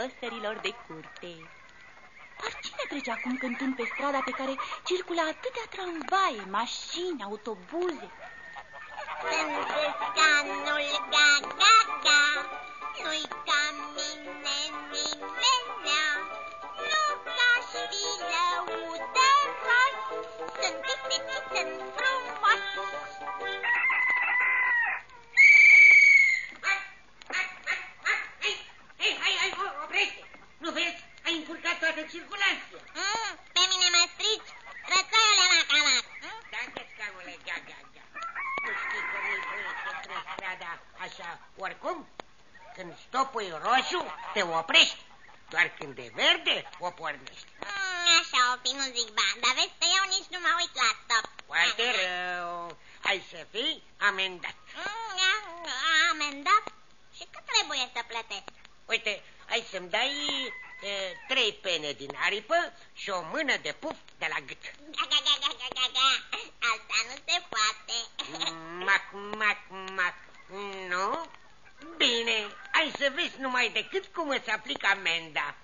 păsărilor de curte. Dar cine trece acum cântând pe strada pe care circulă atâtea tramvaie, mașini, autobuze? Sunt scanul ga-ga-ga, te oprești. Doar când e verde, o pornești. Mm, așa o fi, nu zic ba, dar vezi că eu nici nu mă uit la stop. Foarte rău. Ai să fii amendat. Mm, amendat? Și cât trebuie să plătesc? Uite, ai să-mi dai e, trei pene din aripă și o mână de puf de la gât. Ga, ga, ga, ga, ga, ga, ga. Asta nu se poate. Mac, mac, mac. Nu? Bine, ai să vezi numai decât cum îți aplică amenda.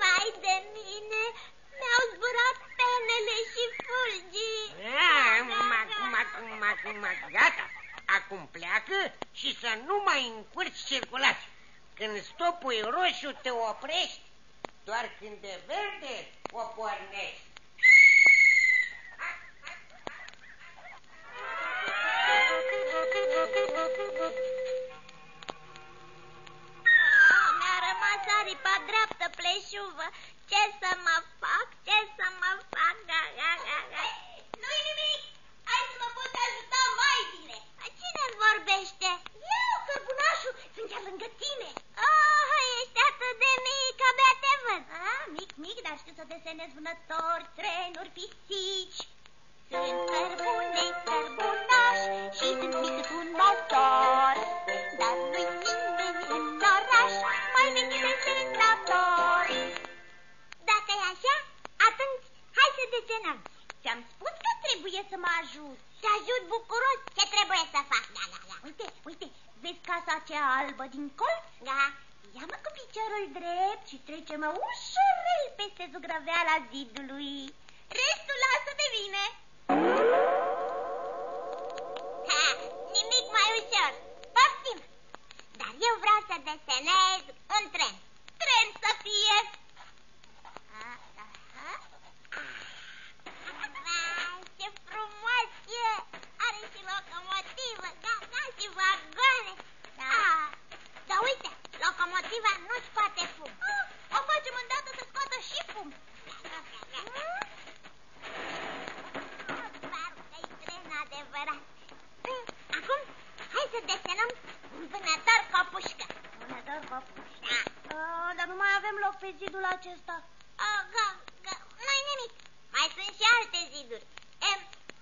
Vai de mine, mi-au zburat penele și fulgii. Ah, mac, mac, mac, mac, gata. Acum pleacă și să nu mai încurci circulația. Când stopul e roșu, te oprești. Doar când e verde, o pornești. Ah, Mi-a rămas aripa dreaptă pleșuvă. Ce să mă fac? Ce să mă fac? Ga, ga, ga, ga. Nu-i nimic. Hai să mă pot ajuta mai bine. Cine vorbește? Eu, cărbunașul. Sunt chiar lângă tine. Oh, ești atât de mic, abia te văd. Ah, mic, mic, dar știu să desenez vânători, trenuri, pisici. Sunt cărbune, cărbunaș și sunt mic cât un motor. Dar nu-i nimeni în oraș mai mic de senator. Dacă e așa, atunci hai să desenăm. Ți-am spus că trebuie să mă ajut. Te ajut bucuros. Ce trebuie să fac? Da, da, da. Uite, uite, vezi casa aceea albă din colț? Da. Ia-mă cu piciorul drept și trece-mă ușurel peste zugrăveala zidului. Restul lasă de mine. Ha, nimic mai ușor. Poftim. Dar eu vreau să desenez un tren. Tren să fie. Aha. Vai, ce frumos e! Are și locomotivă, da, da, și vagoane. Da. Dar uite, locomotiva nu scoate fum. Ah, o facem îndată să scoată și fum. Să desenăm un vânător cu o pușcă. Vânător cu o pușcă? Da. Uh, dar nu mai avem loc pe zidul acesta. Oh, ga, ga, nu-i nimic. Mai sunt și alte ziduri. Em,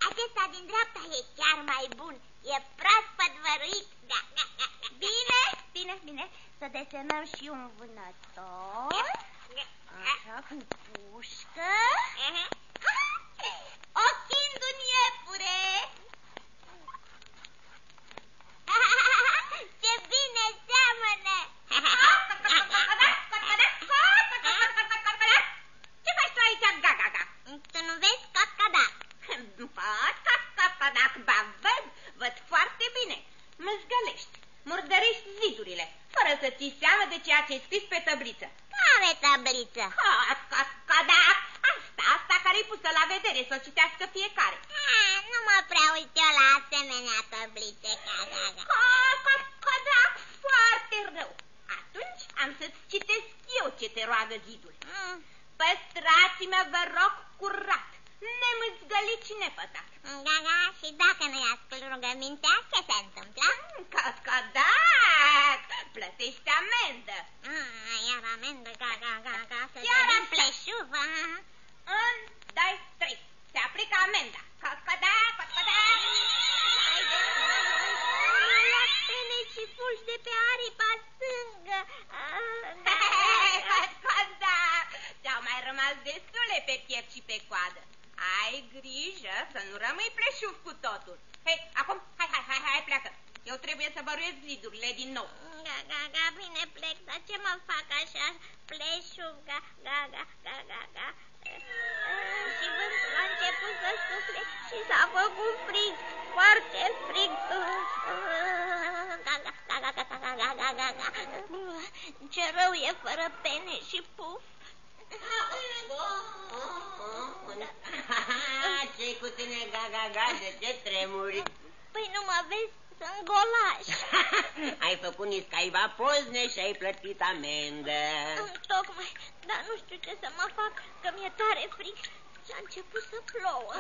acesta din dreapta e chiar mai bun. E proaspăt văruit. Da, da, da, da. Bine, bine, bine. Să desenăm și un vânător. Așa, cu pușcă. Ochind un iepure. Ce bine seamănă. Ce faci tu aici, ga-ga-ga? Tu nu vezi cotcodac? Fac cacapadac, ba văd, văd foarte bine. Mă zgălești, murdărești zidurile, fără să ții seama de ceea ce ai scris pe tăbliță. Care tabliță? Cacapadac, asta, asta care-i pusă la vedere, să o citească fiecare. Ah, nu mă prea uit eu la asemenea tablițe. Ga, ga, ga. Cacapadac, foarte rău. Atunci am să-ți citesc eu ce te roagă zidul. Mm, Păstrați-mă, vă rog, curat, nemâzgălit și nepătat. Da, da, și dacă nu-i ascult rugămintea, ce se întâmplă? Cacadac, plătești amendă. Ah, iar amendă, ga, ga, ga, ga, să Iar vedem așa. pleșuvă. Îmi dai trei. Se aplică amenda. Cacadac, cacadac. Hai de la pene și fulgi de pe aripa stângă. Ah, da. Cacadac. Ți-au mai rămas destule pe piept și pe coadă. Ai grijă să nu rămâi pleșuv cu totul. Hei, acum, hai, hai, hai, hai, pleacă. Eu trebuie să băruiesc zidurile din nou. Ga, ga, ga, bine plec, dar ce mă fac așa? Pleșuv, ga, ga, ga, ga, ga, ga. Și vântul a început să sufle și s-a făcut frig, foarte frig. Ce rău e fără pene și puf ce cu tine, ga-ga-ga, de ce tremuri? Păi nu mă vezi? Sunt golaș. ai făcut niscaiva pozne și ai plătit amendă. Tocmai, dar nu știu ce să mă fac, că mi-e tare frig și a început să plouă.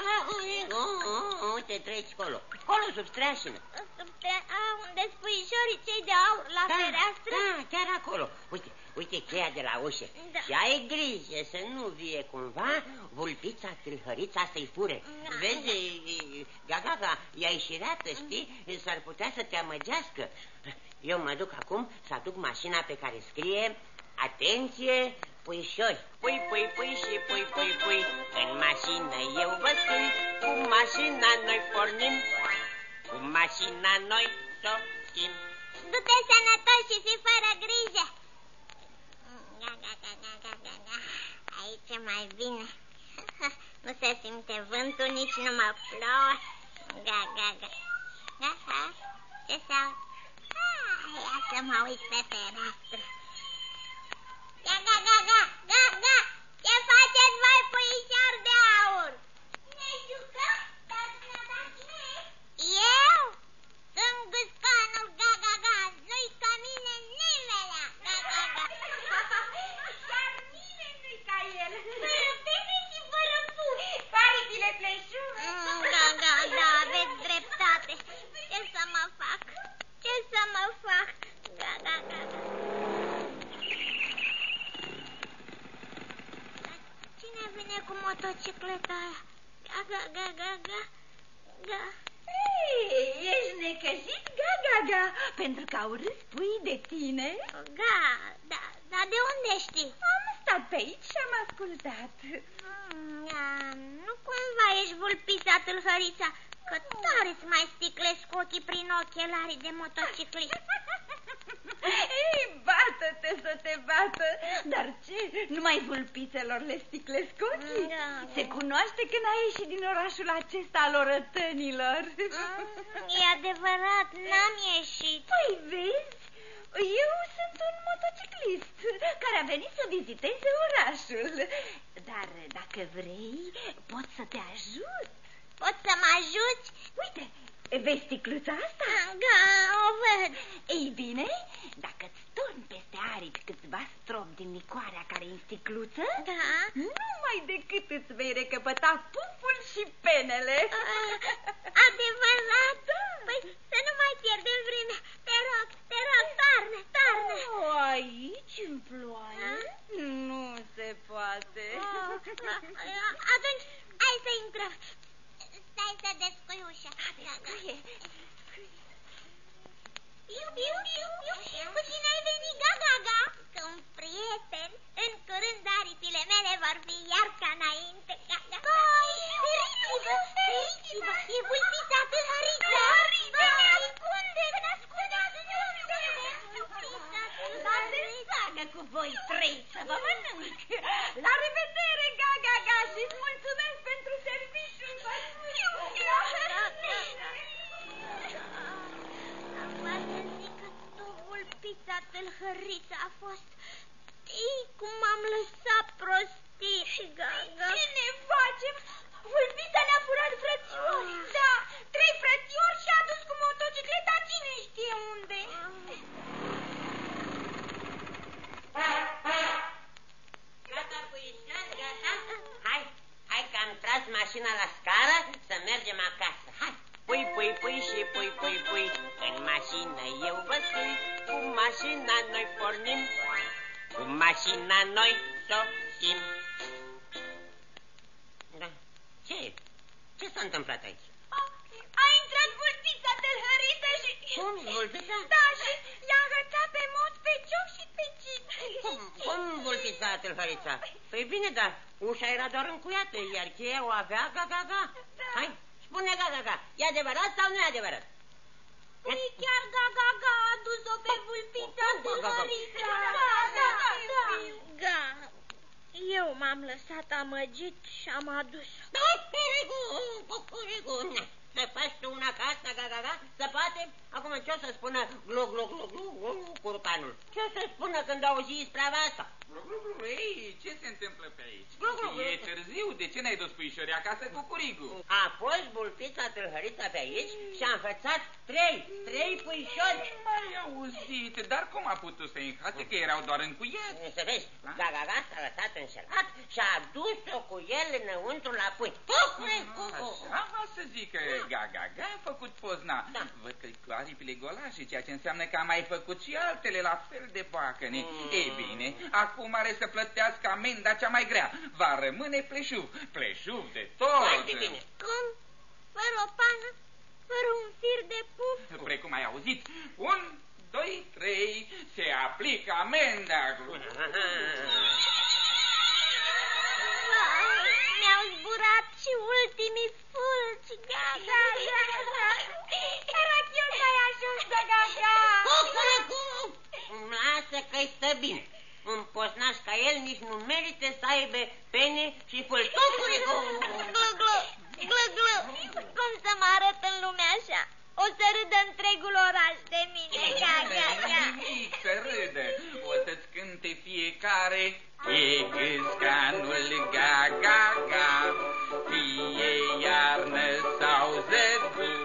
Uite, treci colo. Colo, sub streașină. Sub tre- A, unde spuișorii cei de aur la da, fereastră? Da, chiar acolo. Uite, uite cheia de la ușă. Da. Și ai grijă să nu vie cumva vulpița tâlhărița să-i fure. Da. Vezi, gaga, ea e șireată, știi? S-ar putea să te amăgească. Eu mă duc acum să aduc mașina pe care scrie Atenție, puișori! Pui, pui, pui și pui, pui, pui În mașină eu vă sui Cu mașina noi pornim Cu mașina noi sosim Du-te sănătos și fi fără grijă. Ga, ga, ga, ga, ga, ga, ga. Aici e mai bine. Nu se simte vântul, nici nu mă plouă. Ga, ga, ga. Ga, ga. Ce se aude? Ah, ia să mă uit pe fereastră. Ga, ga, ga, ga, ga, ga. Ce faceți voi, puișori de aur? Ne jucăm, dar dumneavoastră cine Eu? Sunt gâscanul ga-ga-ga, nu-i ca mine nimelea, ga-ga-ga. Dar nimeni nu-i ca el. Fără pene și fără puf. Aripile pleșuve. Mm, Ga-ga, da, aveți dreptate. Ce să mă fac? Ce să mă fac? Ga-ga-ga. Cine vine cu motocicleta aia? Ga-ga-ga-ga-ga. Ga. Ei, ești necăjit, ga-ga-ga, pentru că au râs pui de tine. Ga, da, dar de unde știi? Am stat pe aici și am ascultat. Mm, ia, nu cumva ești vulpița tâlhărița, că tare îți mai sticlesc ochii prin ochelarii de motociclist. Ei, bată-te să te bată, dar ce, numai vulpițelor le sticlesc ochii? Da, da. Se cunoaște că n-ai ieșit din orașul acesta al orătănilor. Mm, E adevărat, n-am ieșit. Păi vezi, eu sunt un motociclist care a venit să viziteze orașul. Dar dacă vrei, pot să te ajut. Poți să mă ajuți? Uite, vezi sticluța asta? Ga, o văd. Ei bine, dacă îți torni peste aripi câțiva strop din licoarea care e în sticluță, Da. numai decât îți vei recăpăta puful și penele. Ah, Adevărat? Păi să nu mai pierdem vremea. Te rog, te rog, toarnă, toarnă. Oh, aici în ploaie? Nu se poate. Ah, ah, Atunci, hai să intrăm. Stai să descui ușa. Descuie. Piu, piu, piu, piu. Cu cine ai venit, ga-ga-ga? Cu un prieten. În curând aripile mele vor fi iar ca înainte. Ga-ga. O avea ga-ga-ga. Hai, spune ga-ga-ga, e adevărat sau nu e adevărat? Păi chiar Gaga-Ga a dus-o pe vulpița tâlhărița. Da, da, da. Ga, eu m-am lăsat amăgit și am adus-o. Pupurigu, pupurigu, să faci tu una ca asta, ga-ga-ga, să poate? Acum ce o să spună glu, glu, glu, glu, glu, curcanul? Ce o să spună când auzi isprava asta? Ei, ce se întâmplă pe aici? Glu, glu, glu. E târziu, de ce n-ai dus puișorii acasă cu curigu? A fost bulpița tâlhărița pe aici și a învățat trei, trei puișori. Mai auzit, dar cum a putut să înhațe că erau doar încuiați? Să vezi, Da? Gagaga s-a lăsat înșelat și a dus-o cu el înăuntru la pui. Pupurigu! Așa va să zică Gaga-Ga a făcut pozna. Da. Văd că cu aripile golașe, ceea ce înseamnă că a mai făcut și altele la fel de bacăne. Mm. Ei bine, acum are să plătească amenda cea mai grea. Va rămâne pleșuv, pleșuv de tot. Foarte bine. Cum? Fără o pană? Fără un fir de puf? Precum ai auzit, un, doi, trei, se aplică amenda. Vai, mi-au zburat și ultimii fulgi. Gaga, gaga. Era eu mai ajuns de gaga. Cucuricu! Lasă că-i stă bine. Un poznaș ca el nici nu merită să aibă pene și fâlci. Cucuricu! Glu, glu, glu, glu. Cum să mă arăt în lumea așa? O să râdă întregul oraș de mine. Gaga, gaga. Nimic să râdă, o să-ți cânte fiecare E câscanul ga-ga-ga Fie iarnă sau zădur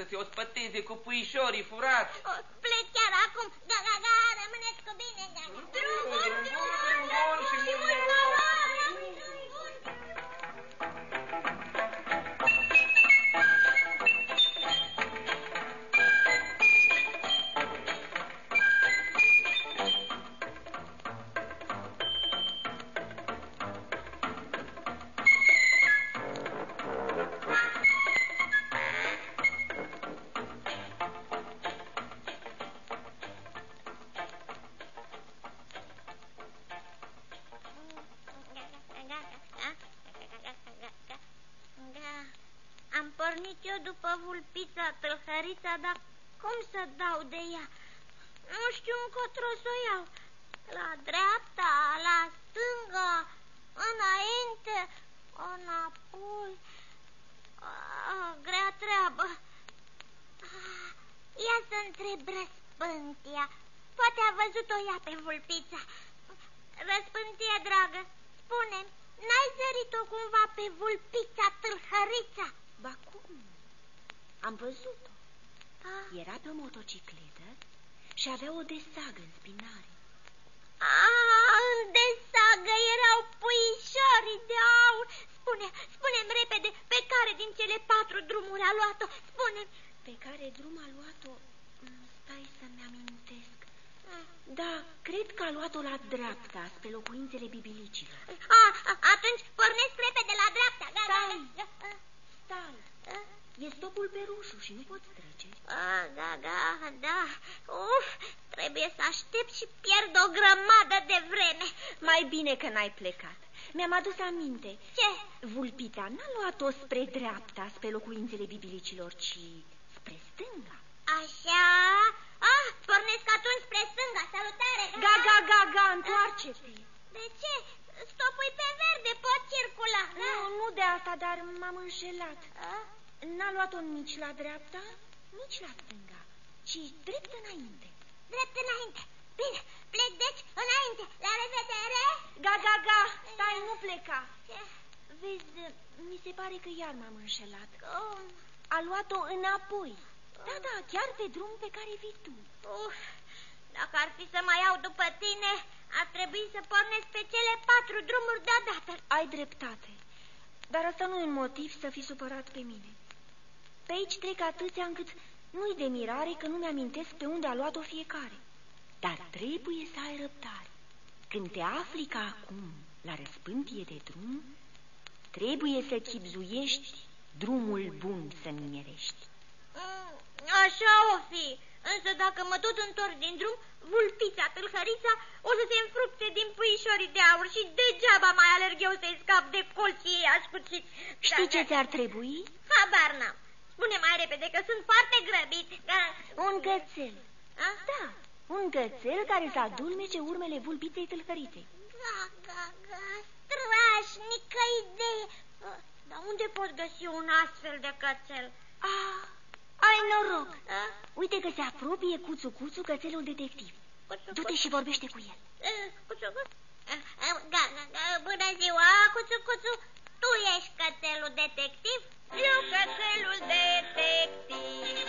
să se ospăteze cu puișorii furați. O, după vulpița tâlhărița, dar cum să dau de ea? Nu știu încotro să o iau. La dreapta, la stânga, înainte, înapoi. Ah, grea treabă. Ah, Ia să întreb răspântia. Poate a văzut-o ea pe vulpița. Răspântie, dragă, spune n-ai zărit-o cumva pe vulpița tâlhărița? Ba cum? Am văzut-o. Ah, Era pe o motocicletă și avea o desagă în spinare. ah, în desagă erau puișorii de aur. Spune, spune-mi repede, pe care din cele patru drumuri a luat-o? Spune, Pe care drum a luat-o? Mm, Stai să-mi amintesc. Mm. Da, cred că a luat-o la dreapta, spre locuințele bibilicilor. a, a, atunci pornesc repede la dreapta. Da, da, Stai. da, da. Stai, Ah, e stopul pe roșu și nu poți trece. ah, da, da, da. Uf, trebuie să aștept și pierd o grămadă de vreme. Mai bine că n-ai plecat. Mi-am adus aminte. Ce? Vulpita n-a luat-o spre dreapta, spre locuințele bibilicilor, ci spre stânga. Așa? Ah, pornesc atunci spre stânga. Salutare! Ga, ga, ga, ga, întoarce-te. De ce? Stopul pe verde, pot circula. Nu, nu de asta, dar m-am înșelat. A? N-a luat-o nici la dreapta, nici la stânga, ci drept înainte. Drept înainte. Bine, plec deci înainte. La revedere! Ga, ga, ga, stai, nu pleca. Ce? Vezi, mi se pare că iar m-am înșelat. Cum? A luat-o înapoi. Da, da, chiar pe drum pe care vii tu. Uf, dacă ar fi să mai iau după tine, ar trebui să pornesc pe cele patru drumuri deodată. Ai dreptate. Dar asta nu e un motiv să fii supărat pe mine. Pe aici trec atâția încât nu-i de mirare că nu mi-amintesc pe unde a luat-o fiecare. Dar trebuie să ai răbdare. Când te afli ca acum la răspântie de drum, trebuie să chipzuiești drumul bun să nimerești. Mm, Așa o fi. Însă dacă mă tot întorc din drum, vulpița, tâlhărița, o să se înfrupte din puișorii de aur și degeaba mai alerg eu să-i scap de colții ei ascuțiți. Știi Da, ce da. ți-ar trebui? Habar n-am. Spune mai repede că sunt foarte grăbit. Da. Un gățel. A? Da, un gățel care să adulmece urmele vulpiței tâlhăriței. Da, da, da, strașnică idee. Dar unde pot găsi un astfel de cățel? Ah, ai noroc. A? Uite că se apropie cuțu-cuțu cățelul detectiv. Cuțu, Du-te și vorbește cu el. Eh, Cuțu, cuțu. Eh, eh, ga, ga, ga, Bună ziua, Cuțu, Cuțu. Tu ești cățelul detectiv? Eu cățelul detectiv,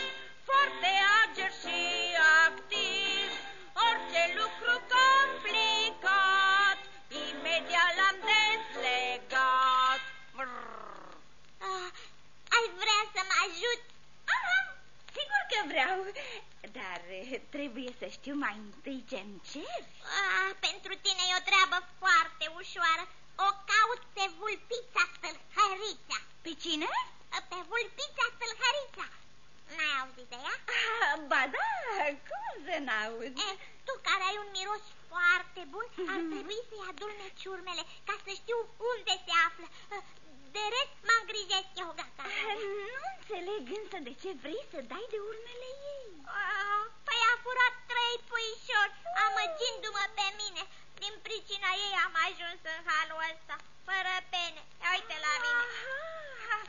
foarte ager și activ, orice lucru vreau, dar eh, trebuie să știu mai întâi ce-mi ceri. Ah, pentru tine e o treabă foarte ușoară. O caut pe vulpița stâlhărița. Pe cine? Pe vulpița stâlhărița. N-ai auzit de ea? Ah, ba da, cum să n-aud? Eh, tu care ai un miros foarte bun, ar trebui să-i adulmeci urmele ca să știu unde se află. Eh, De rest mă îngrijesc eu, gata. Nu înțeleg însă de ce vrei să dai de urmele ei. Ah, Păi a furat trei puișori, amăgindu-mă pe mine. Din pricina ei am ajuns în halul ăsta, fără pene. Ia uite la mine. Aha.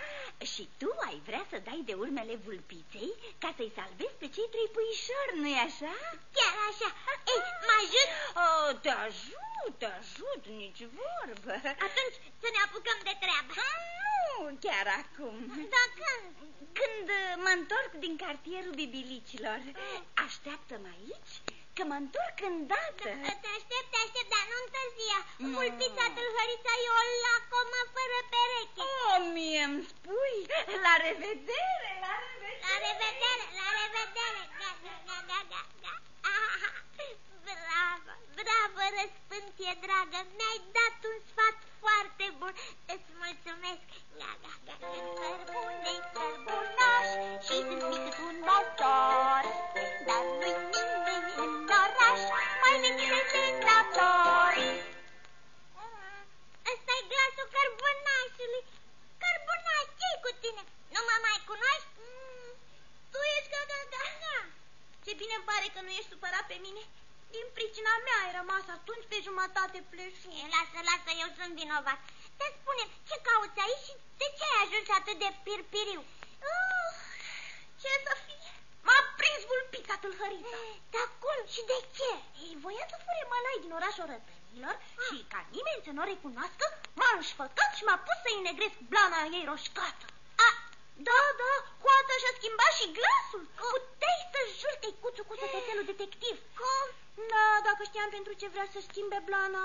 Și tu ai vrea să dai de urmele vulpiței ca să-i salvezi pe cei trei puișori, nu-i așa? Chiar așa. Ei, mă ajut? Oh, te ajut, te ajut, nici vorbă. Atunci să ne apucăm de treabă. Nu, chiar acum. Da când? Când uh, mă întorc din cartierul bibilicilor, așteaptă-mă aici, că mă întorc îndată. Te aștept, te aștept, dar nu întârzia. Nu. Vulpița tâlhărița e o lacomă fără pereche. Oh, mie îmi spui, la revedere, la revedere. La revedere, la revedere. Ga, ga, ga, ga, ga, ga. Ah, bravo, bravo, răspântie dragă. Mi-ai dat un sfat foarte bun. Îți mulțumesc. Ga, ga, ga, ga. Cărbunei, cărbunaș și sunt mic cât un motor. Dar nu-i nimeni în oraș mai vechi senzator. ăsta cărbunașului. Cărbunaș, ce cu tine? Nu mă mai cunoști? Mm, tu ești ga, ga, ga, ga. Ce bine îmi pare că nu ești supărat pe mine. Din pricina mea ai rămas atunci pe jumătate pleșu. E, lasă, lasă, eu sunt vinovat. Te spune, ce cauți aici și de ce ai ajuns atât de pirpiriu? Uh, ce să fie? M-a prins vulpița tâlhărița. Dar cum și de ce? Ei, voia să fure mălai din orașul rătănilor și ca nimeni să nu o recunoască, m-a înșfăcat și m-a pus să-i negresc blana ei roșcată. A, Da, da, coata și-a schimbat și glasul. Puteai să juri că-i cuțu cu cățelul detectiv. cum? Da, dacă știam pentru ce vrea să schimbe blana,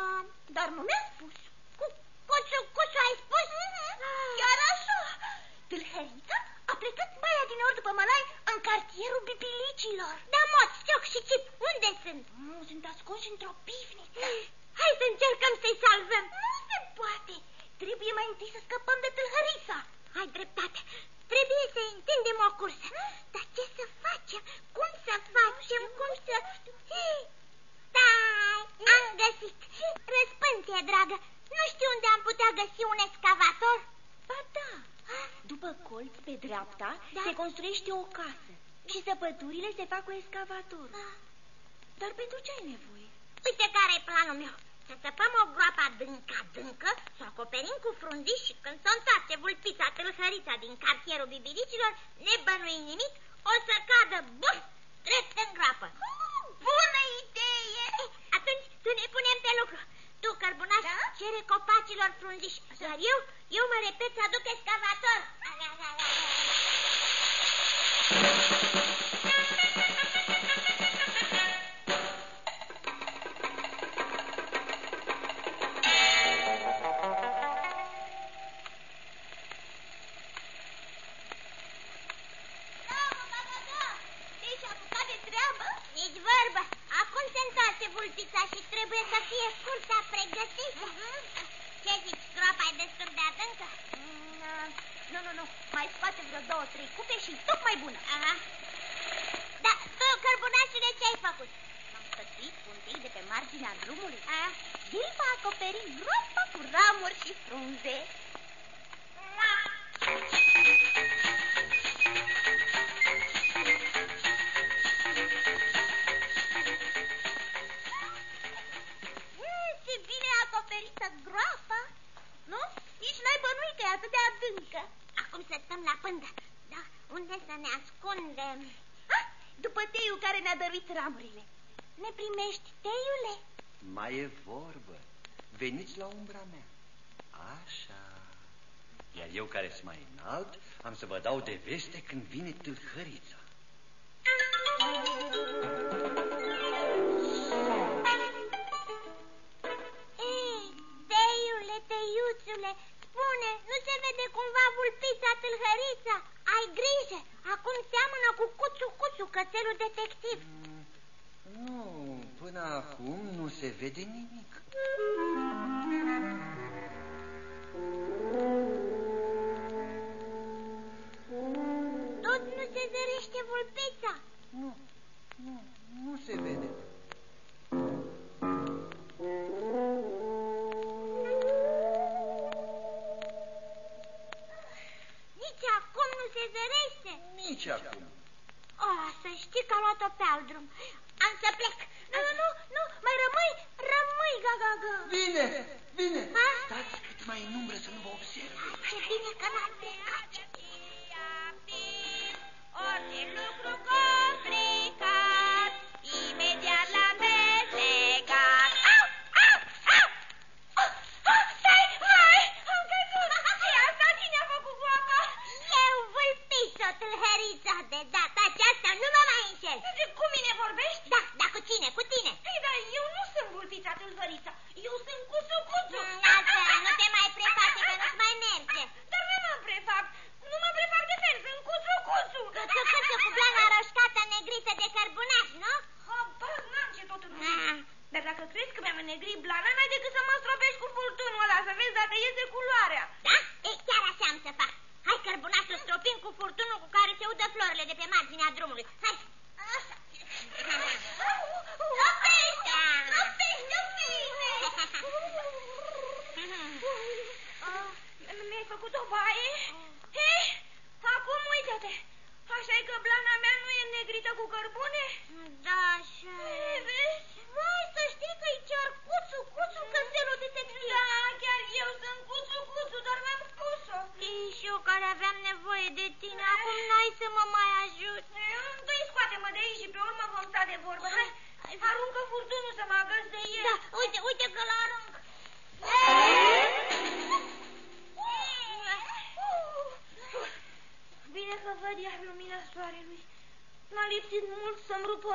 dar nu mi-a spus. Cu, cuțu, cuțu, ai spus? Chiar așa. Tâlhărița a plecat mai adineori după mălai în cartierul bibilicilor. Da, moț, cioc și cip, unde sunt? Nu, sunt ascunși într-o pivniță. Hai să încercăm să-i salvăm. Nu se poate. Trebuie mai întâi să scăpăm de tâlhărisa. Ai dreptate. Trebuie să întindem o cursă. Dar ce să facem? Cum să facem? Cum să... Hei! Da, am găsit. Răspântie, dragă. Nu știu unde am putea găsi un excavator? Ba da. După colț, pe dreapta, da? se construiește o casă. Și săpăturile se fac cu excavator. Da. Ah. Dar pentru ce ai nevoie? Uite care e planul meu să săpăm o groapă adâncă, adâncă, să acoperim cu frunziși și când s-o întoarce vulpița tâlhărița din cartierul bibilicilor, nebănui nimic, o să cadă, buf, drept în groapă. Bună idee! Atunci să ne punem pe lucru. Tu, cărbunaș, da? cere copacilor frunziși, dar eu, eu mă repet să aduc escavator. Thank you. ramurile. Ne primești, teiule? Mai e vorbă. Veniți la umbra mea. Așa. Iar eu care sunt mai înalt, am să vă dau de veste când vine tâlhărița.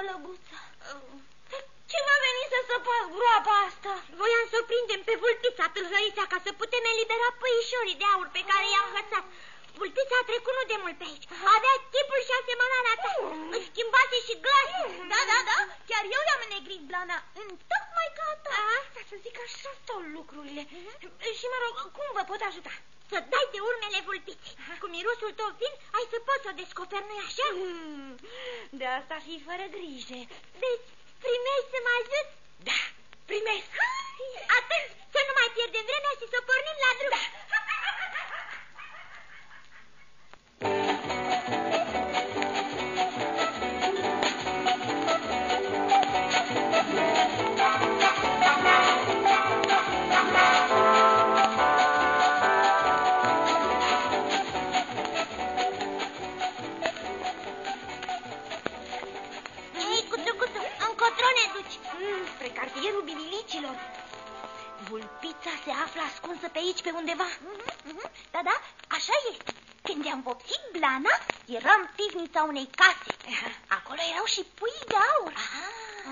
lăbuță. Ce va veni să săpați groapa asta? Voiam să o prindem pe vulpița tâlhăița ca să putem elibera păișorii de aur pe care i-am hățat. Vulpița a trecut nu de mult pe aici. Avea chipul și asemănarea ta. Își schimbase și glasul. Mm. Da, da, da. Chiar eu i-am înnegrit blana. Tocmai ca a ta. Asta să zic așa stau lucrurile. Mhm. Și mă rog, cum vă pot ajuta? să dai de urmele vulpiți. Cu mirosul tău vin, ai să poți să o descoperi, nu așa? Mm, de asta fi fără grijă. Deci, primești să mă ajut? Da, primesc. Atunci să nu mai pierdem vremea și să pornim la drum. Da. Se află ascunsă pe aici, pe undeva. Mhm, Da, da, așa este. Când am vopsit blana, eram în pivnița unei case. Acolo erau și pui de aur.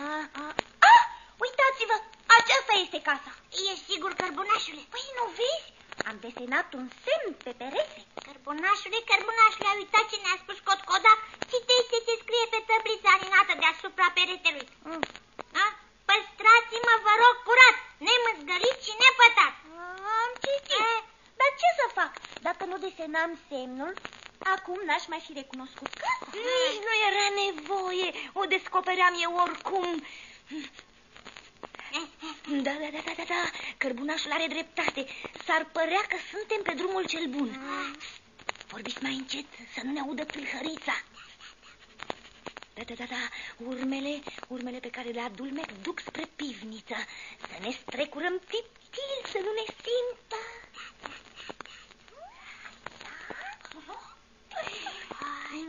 Ah, ah. Ah, uitați-vă, aceasta este casa. E sigur, cărbunașule. Păi, nu vezi? Am desenat un semn pe perete. Cărbunașule, cărbunașule, ai uitat ce ne-a spus Cotcoda? Citește ce scrie pe tablița alinată deasupra peretelui. Mm. Da? Păstrați-mă, vă rog, curat, nemâzgălit și nepătat. Am citit. Eh, dar ce să fac? Dacă nu desenam semnul, acum n-aș mai fi recunoscut casa. Nici nu era nevoie. O descopeream eu oricum. Da, da, da, da, da, da. Cărbunașul are dreptate. S-ar părea că suntem pe drumul cel bun. Vorbiți mai încet, să nu ne audă tâlhărița. Da, da, da, da, urmele, urmele pe care le adulmec duc spre pivniță. Să ne strecurăm tiptil, să nu ne simtă.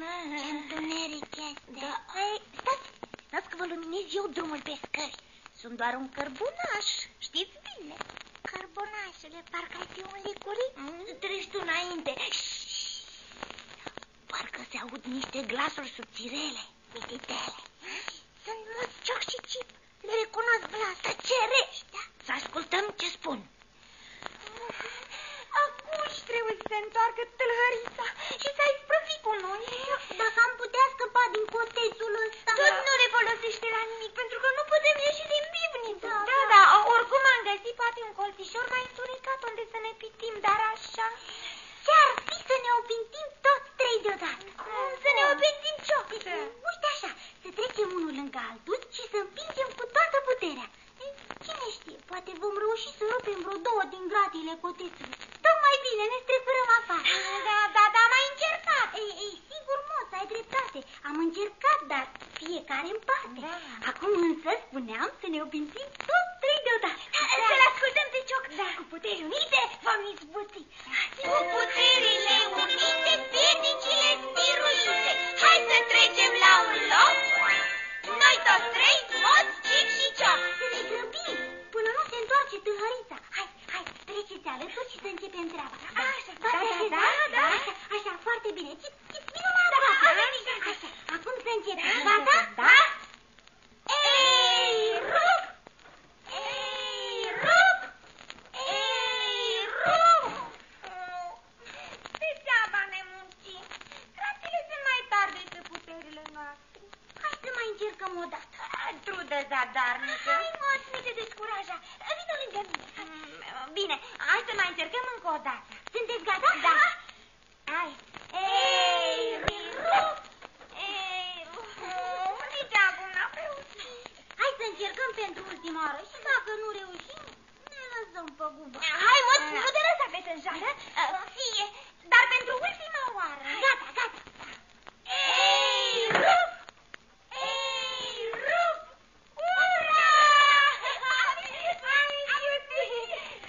Ce întuneric este. Da. Ei, stați, stați că vă luminez eu drumul pe scări. Sunt doar un cărbunaș, știți bine. Cărbunașele, parcă ai fi un licuric. Mm, Treci tu înainte. Parcă se aud niște glasuri subțirele. Mititele. Sunt mulți cioc și cip. Le recunosc glas. Tăcerești! Să ascultăm ce spun. Acum își trebuie să se întoarcă tâlhărița și să ai sprăvi cu noi. Dacă am putea scăpa din cotețul ăsta... Tot nu ne folosește la nimic, pentru că nu putem ieși din pivniță. Da, da, da, oricum am găsit poate un colțișor mai întunecat unde să ne pitim, dar așa... Ce-ar fi să ne opintim toți trei deodată? Să ne opintim cioc. Uite așa, să trecem unul lângă altul și să împingem cu toată puterea. Ei, Cine știe, poate vom reuși să rupem vreo două din gratiile cotețului. Tocmai bine, ne strecurăm afară. Da, da, da, am mai încercat. Ei, ei, sigur, moț, ai dreptate. Am încercat, dar fiecare în parte. Da. Acum însă spuneam să ne opintim toți trei deodată. Să-l ascultăm pe cioc. Da. Cu puteri unite vom izbuti. Cu puterile unite, piedicile biruite. Hai să trecem la un loc. Noi toți trei, și să începem treaba. Așa, Toate da, da, așezați? da, da. Așa, așa, foarte bine. Cip, cip, vină mai aproape. Așa, acum să începem. Gata? Da. Ei, rup! Ei, rup! Ei, rup! Degeaba ne muncim. Gratile sunt mai tari decât puterile noastre. Hai să mai încercăm o dată. Trudă zadarnică. Hai, moț, nu te descuraja. Vino lângă mine. Mm, Bine, hai să mai încercăm încă o dată. Sunteți gata? Da. Hai. Ei, rup! Ei, uh, nici acum n-am reușit. Hai să încercăm pentru ultima oară și dacă nu reușim, ne lăsăm pe gubă. Hai, mă, nu te lăsa pe sânjare. Fie, dar pentru ultima oară. Gata, gata. Ei, rup! Ei, rup! Ura!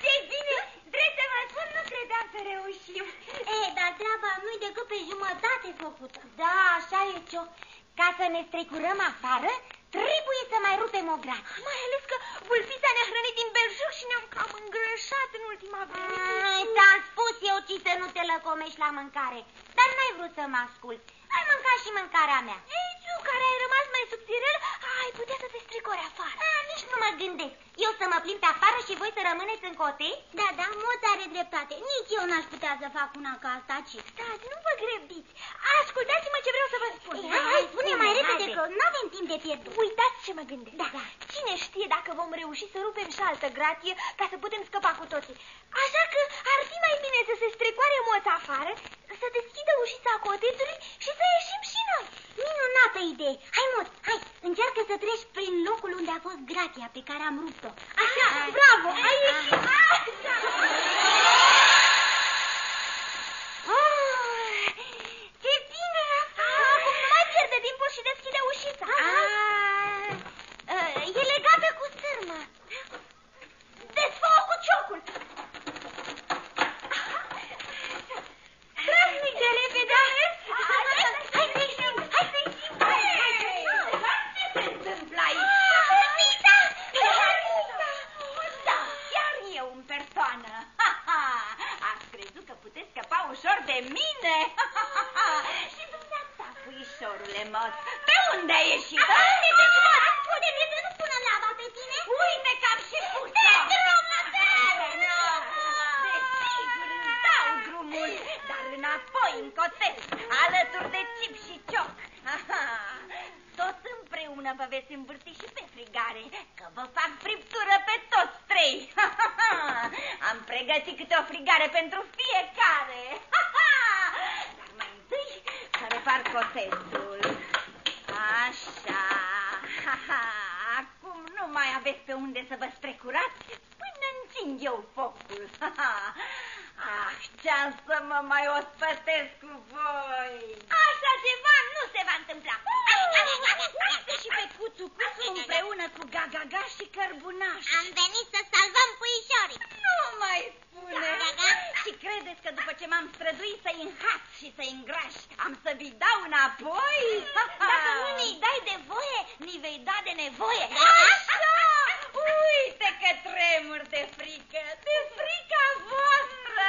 Ce bine! Drept să vă spun, nu credeam să reușim. Ei, dar treaba nu-i decât pe jumătate făcută. Da, așa e, Cioc. Ca să ne strecurăm afară, trebuie să mai rupem o grată. Mai ales că vulpița ne-a hrănit din belșug și ne-am cam îngrășat în ultima vreme. Ai, ți-am spus eu ci să nu te lăcomești la mâncare, dar n-ai vrut să mă asculți. Ai mâncat și mâncarea mea. Ei, tu, care ai rămas mai subțirel, ai putea să te stricori afară. A, nici nu mă gândesc. Eu să mă plimb pe afară și voi să rămâneți în cotei? Da, da, moț are dreptate. Nici eu n-aș putea să fac una ca asta, ci. Stați, nu vă grăbiți. Ascultați-mă ce vreau să vă spun. Ei, hai, hai, spune mai repede haide. că nu avem timp de pierdut. Uitați ce mă gândesc. Da, da. Cine știe dacă vom reuși să rupem și altă gratie ca să putem scăpa cu toții. Așa că ar fi mai bine să se strecoare moța afară, să deschidă ușița cotețului și să ieșim și noi. Minunată idee! Hai, moț, hai, încearcă să treci prin locul unde a fost gratia pe care am rupt-o. Așa, bravo, ai ieșit! Ah, ce bine! Acum nu mai pierde timpul și deschide ușița. Ah, de mine? și dumneata, puișorule Mot, pe unde ai ieșit? Mot, spune-mi să nu pună lava pe tine? Uite cap și pusa! Te drumul, te Desigur, îți dau drumul, dar înapoi încotesc, alături de cip și cioc. Tot împreună vă veți învârti și pe frigare, că vă fac friptură pe toți trei. Am pregătit câte o frigare pentru fiecare. Dar mai întâi să repar cotetul. Așa. Acum nu mai aveți pe unde să vă strecurați până încing eu focul. Ah, ce-am să mă mai ospătesc cu voi. Așa ceva nu se va întâmpla. Uite și pe Cuțu Cuțu împreună cu Gagaga și Cărbunaș. Am venit să salvăm puișorii. Nu mai spune. Gagaga? Și credeți că după ce m-am străduit să-i înhaț și să-i îngraș, am să vi dau înapoi? Dacă nu ne dai de voie, ni vei da de nevoie. Așa! Uite că tremur de frică, de frica voastră!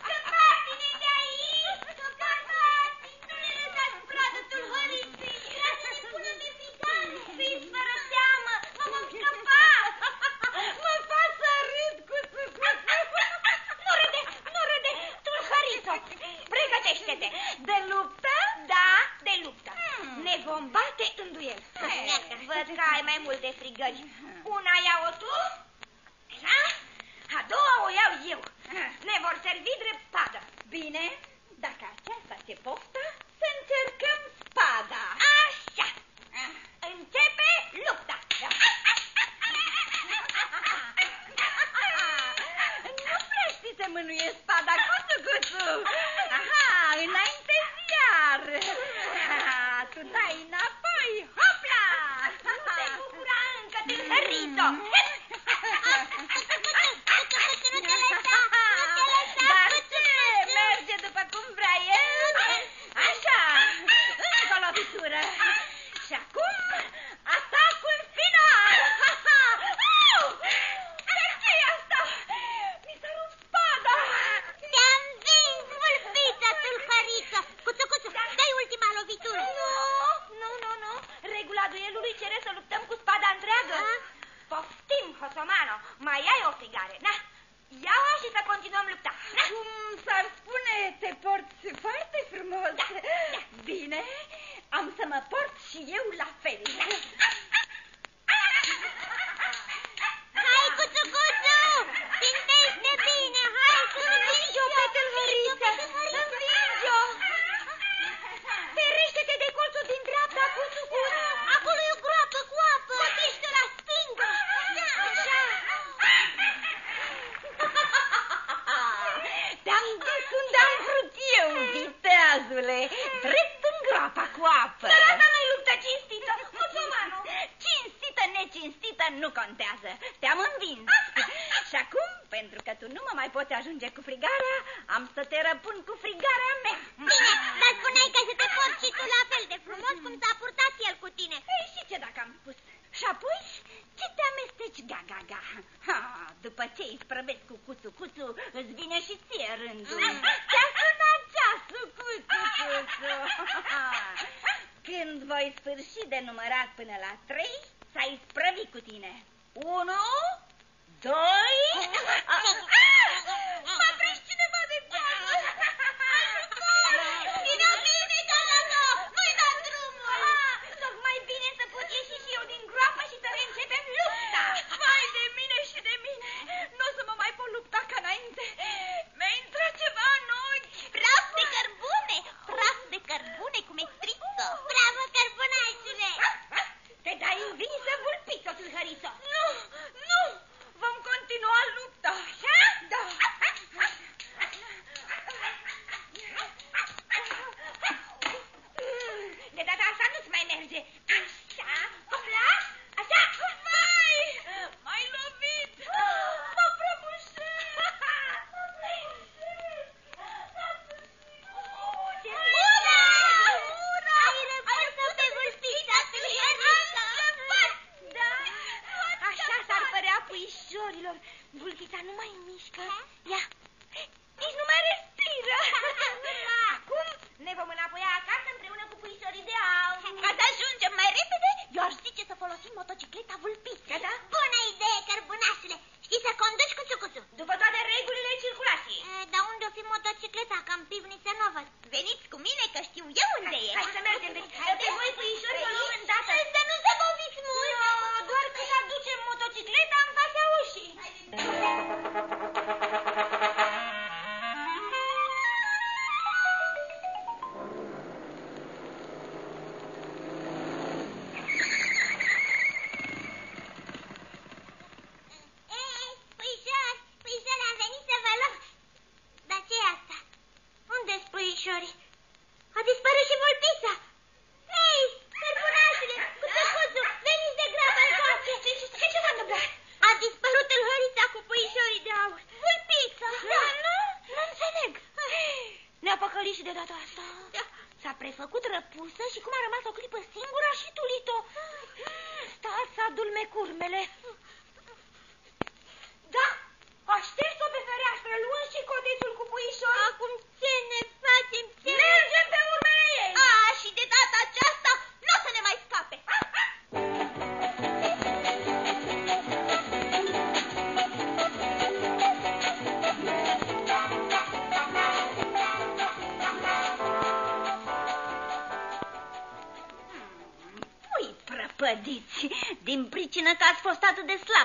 Scăpați-ne de aici! Scăpați! Nu ne lăsați pradă tulhăriții! Lasă-ne până pe picare! Fiți fără teamă! Mă vom scăpa! Mă fac să râd cu sucuțu. Nu râde! Nu râde! Tulhărițo! Pregătește-te! De luptă? Da, de luptă. Ne vom bate în duel. Văd că ai mai multe frigări. Una iau-o tu, așa? A doua o iau eu. Ne vor servi drept spadă. Bine, dacă aceasta ți pofta, să încercăm spada. Așa. Începe lupta. Nu prea știi să mânuie spada, cuțu, cuțu. Aha, înainte iar. Ha, tu dai înapoi, hopla. Nu te bucura încă de hărito. Nu te lăsa, nu te lăsa, Dar cuțu, ce? cuțu. Merge după cum vrea el? Așa, încă o lovitură. Și acum, atacul final! Au! Dar ce-i asta? Mi s-a rupt spada! Te-am vins, vâlpița, tulhăriță. Cuțu, cuțu, dai ultima lovitură. Nu, nu, nu, nu. Regula duelului cere să luptăm cu spada întreagă. Da? Poftim, Hosomano. Mai ai o frigare, na? Ia-o și să continuăm lupta. Na? Cum s-ar spune, te porți foarte frumos. Da, da. Bine, am să mă port și eu la fel. Hai, cuțu, cuțu! Țintește bine, hai, cuțu, Învinge-o pe tâlhăriță! Învinge-o! Ferește-te de colțul din dreapta, cuțu, cuțu! Acolo e o groapă cu apă. Potește la stângă. Așa. Te-am dus unde am vrut eu, viteazule, drept în groapa cu apă. Dar asta nu e luptă cinstită, musulmanul. Cinstită, necinstită, nu contează. Te-am învins. Și acum, pentru că tu nu mă mai poți ajunge cu frigarea, am să te răpun cu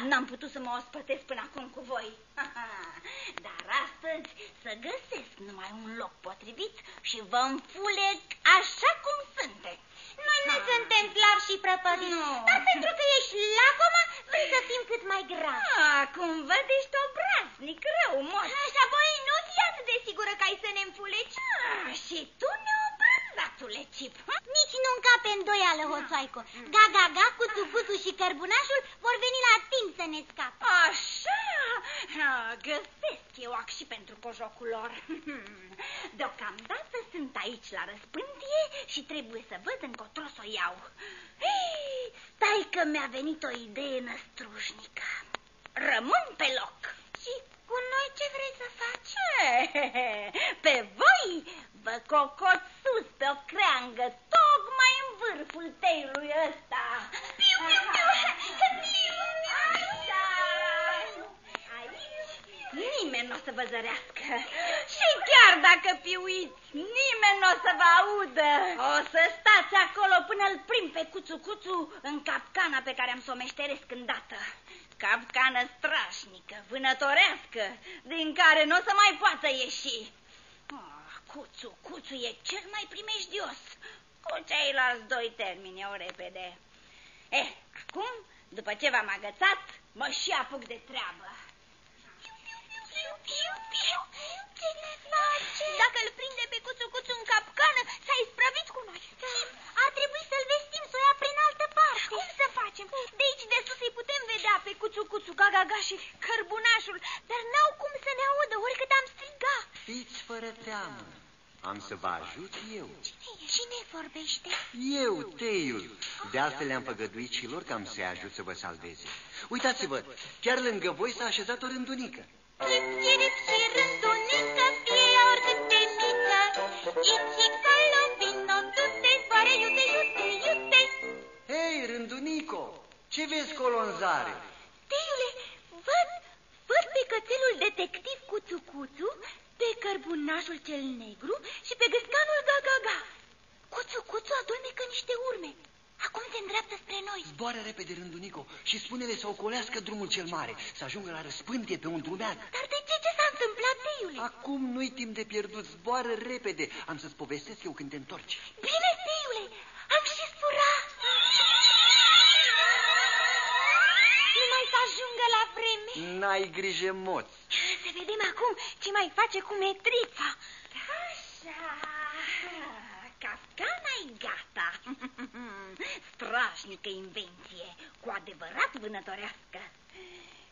n-am putut să mă ospătesc până acum cu voi. Dar astăzi să găsesc numai un loc potrivit și vă înfulec așa cum sunteți. Noi nu suntem slabi și prăpădiți, Nu. dar pentru că ești lacomă, vrei să fim cât mai grav. Ah, cum văd, ești obraznic, rău, moș. Și apoi nu fi atât de sigură că ai să ne înfuleci. Ah, și tu neobrazatule, Cip. Nici nu încape îndoială, hoțoaico. Gaga, ga, cuțu, cuțu și cărbunașul vor veni la timp să ne scape. Așa, Ah, găsesc eu ac și pentru cojocul lor. Deocamdată sunt aici la răspântie și trebuie să văd încotro să o iau. Hei, Stai că mi-a venit o idee năstrușnică. Rămân pe loc. Și cu noi ce vrei să faci? Pe voi vă cocot sus pe o creangă, tocmai în vârful teilui ăsta. Piu, piu, piu, piu, Așa. Aici nimeni nu o să vă zărească. Și chiar dacă piuiți, nimeni nu o să vă audă. O să stați acolo până îl prim pe cuțu-cuțu în capcana pe care am să o meșteresc îndată. Capcană strașnică, vânătorească, din care nu o să mai poată ieși. Ah, cuțu, cuțu e cel mai primejdios. Cu ceilalți doi termini eu repede. Eh, acum, după ce v-am agățat, mă și apuc de treabă. Ce ne face? Dacă îl prinde pe cuțu cuțu în capcană, s-a isprăvit cu noi. Ar trebui să-l vestim, să o ia prin altă parte. Cum să facem? De aici de sus îi putem vedea pe cuțu cuțu, gagaga și cărbunașul, dar n-au cum să ne audă oricât am striga. Fiți fără teamă. Am să vă ajut eu. Cine vorbește? Eu, Teiul. De altfel le-am făgăduit și lor că am să-i ajut să vă salveze. Uitați-vă, chiar lângă voi s-a așezat o rândunică. Chip, chirip și rândunică, fie oricât de mică, Ici colo vino, du-te, zboare, iute, iute, iute. Hei, rândunico, ce vezi colo în zare? Teiule, văd, văd pe cățelul detectiv Cuțu Cuțu, pe cărbunașul cel negru și pe gâscanul Gagaga. Cuțu Cuțu adulmecă niște urme. Acum se îndreaptă spre noi. Zboară repede, rândunico, și spune-le să ocolească drumul cel mare, să ajungă la răspântie pe un drumeag. Dar de ce? Ce s-a întâmplat, Teiule? Acum nu-i timp de pierdut, zboară repede. Am să-ți povestesc eu când te întorci. Bine, Teiule, am și sura. Numai să ajungă la vreme. N-ai grijă, moț. Să vedem acum ce mai face cu metrița. Așa, capcana-i gata. Strașnică invenție, cu adevărat vânătorească.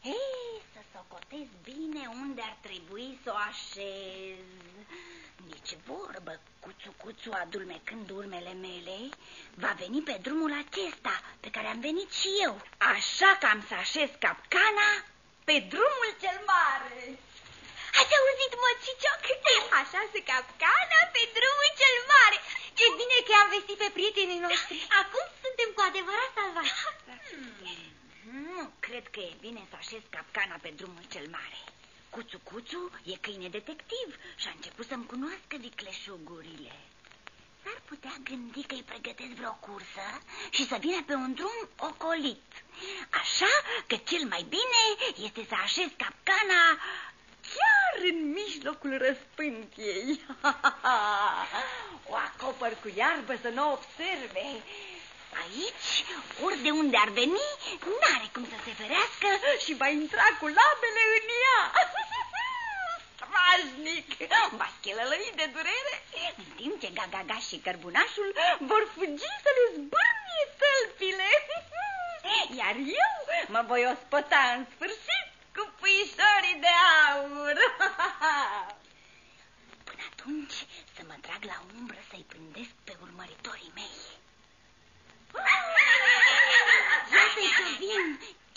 Ei, să socotez bine unde ar trebui să o așez. Nici vorbă, cuțu-cuțu adulmecând urmele mele, va veni pe drumul acesta pe care am venit și eu. Așa că am să așez capcana pe drumul cel mare. Ați auzit, mățicioc? Așa se capcana pe drumul cel mare. Ce bine că am vestit pe prietenii noștri. Acum sunt suntem cu adevărat salvați. Nu cred că e bine să așez capcana pe drumul cel mare. Cuțu Cuțu e câine detectiv și a început să-mi cunoască vicleșugurile. S-ar putea gândi că îi pregătesc vreo cursă și să vină pe un drum ocolit. Așa că cel mai bine este să așez capcana chiar în mijlocul răspântiei. o acopăr cu iarbă să nu observe. Aici, ori de unde ar veni, n-are cum să se ferească și va intra cu labele în ea. Strașnic! Va schelălăi de durere, în timp ce Gagaga și Cărbunașul vor fugi să le zbârnie tălpile. Iar eu mă voi ospăta în sfârșit cu puișorii de aur. Până atunci să mă trag la umbră să-i prindesc pe urmăritorii mei. Iată-i că vin,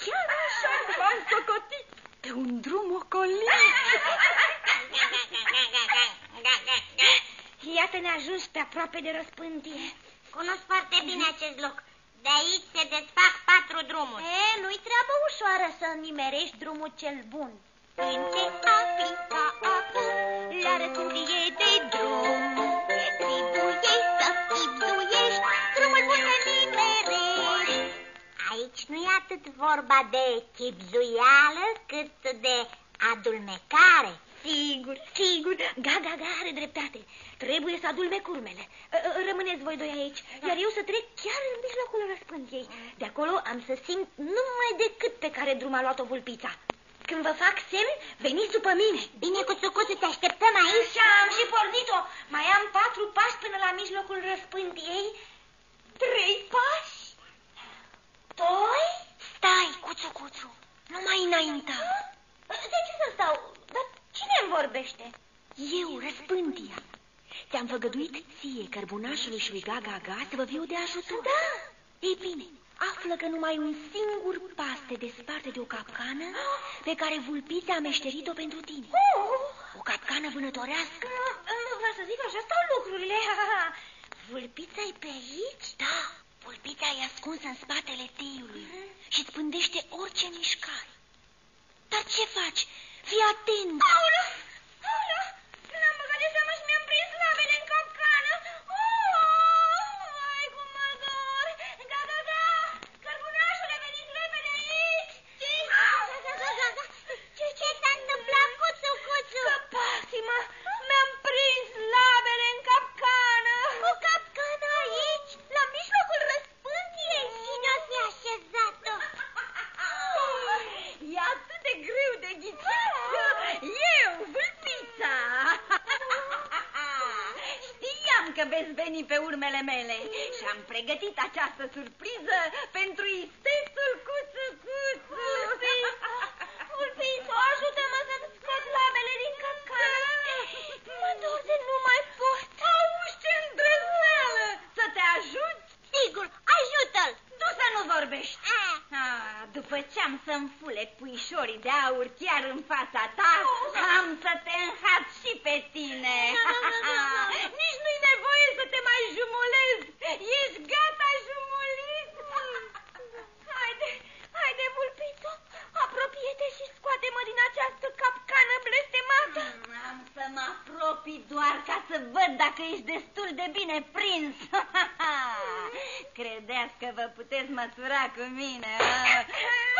chiar așa v-am socotit, pe un drum ocolit. Iată-ne ajuns pe aproape de răspântie. Cunosc foarte bine acest loc. De aici se desfac patru drumuri. E, nu-i treabă ușoară să nimerești drumul cel bun. Cânte Africa acum, la răspundie de drum. Tribuie să chipzuiești, drumul bun să nimerești. Aici nu e atât vorba de chipzuială, cât de adulmecare. Sigur, sigur, Gaga ga are dreptate. Trebuie să adulme curmele. Ă, ă, Rămâneți voi doi aici, iar eu să trec chiar în mijlocul răspântiei. De acolo am să simt numai decât pe care drum a luat-o vulpița. Când vă fac semn, veniți după mine. Bine, cu sucuțul, te așteptăm aici. Așa am și pornit-o. Mai am patru pași până la mijlocul răspântiei. Trei pași. Doi. Stai, cuțu, cuțu. Nu mai înainta. De ce să stau? Dar cine îmi vorbește? Eu, răspântia. Ți-am făgăduit ție, cărbunașului și lui Gaga Ga, să vă fiu de ajutor. Da. Ei bine, află că numai un singur pas te desparte de o capcană pe care vulpița a meșterit-o pentru tine. O capcană vânătorească. Vă să zic, așa stau lucrurile. Vulpița e pe aici? Da, vulpița e ascunsă în spatele teiului și îți pândește orice mișcare. Dar ce faci? Se atenda. Apropii doar ca să văd dacă ești destul de bine prins. Credeți că vă puteți măsura cu mine? Vai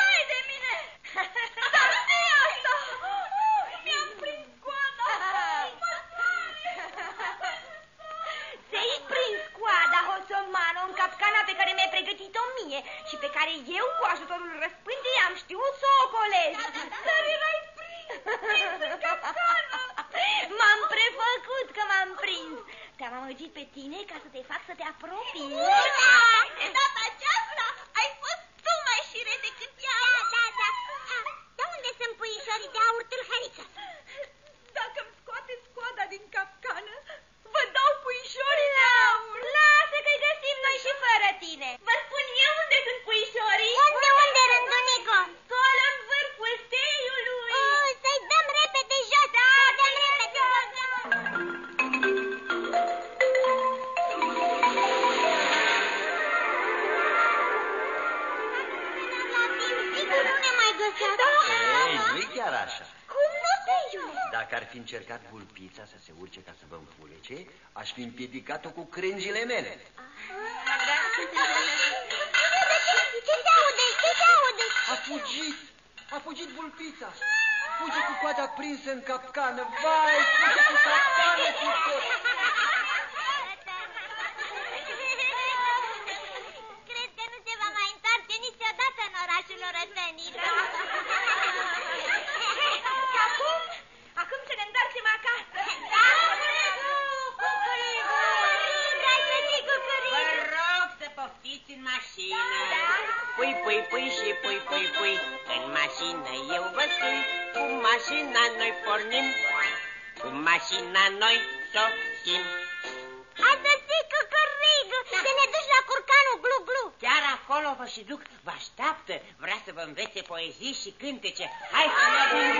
fi împiedicat-o cu crengile mele. Ce se aude? Ce se aude? A fugit! A fugit vulpița! Fuge cu coada prinsă în capcană! Vai, fuge cu capcană cu mașina noi sosim. Hai să ții cucurigu! Să ne duci la curcanul glu-glu! Chiar acolo vă și duc, vă așteaptă. Vrea să vă învețe poezii și cântece. Hai să mergem.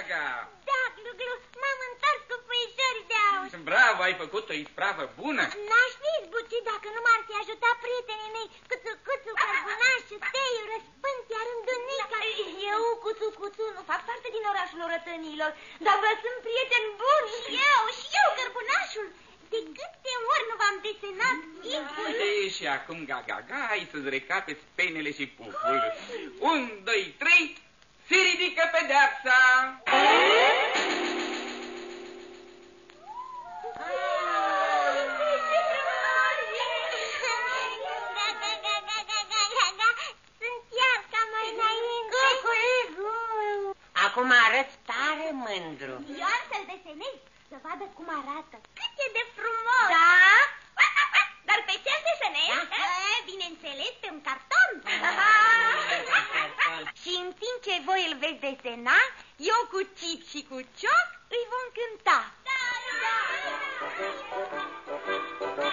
Întors, ga-ga-ga. Da, glu, glu, m-am întors cu puișori de aur. Bravo, ai făcut o ispravă bună. N-aș fi izbucit dacă nu m-ar fi ajutat prietenii mei, Cuțu, Cuțu, Cărbunașu, Teiu, Răspânt, iar Îndunica. Eu, cuțu, cuțu, nu fac parte din orașul orătănilor, dar vă sunt prieteni buni. Și eu, și eu, Cărbunașul. De câte ori nu v-am desenat timpul? Ei, și acum, ga-ga-ga, ai să-ți recapeți penele și puful. Un, doi, trei, se ridică pedeapsa. Ga, ga, ga, ga, ga, ga, ga, ga. Sunt iar ca mai înainte. Acum arăți tare mândru. Eu am să-l desenez, să vadă cum arată. Cât e de frumos! Da? Dar pe ce îl desenezi? Da? Bineînțeles, pe un carton. și în timp ce voi îl veți desena, eu cu cip și cu cioc îi vom cânta. Da, da, da!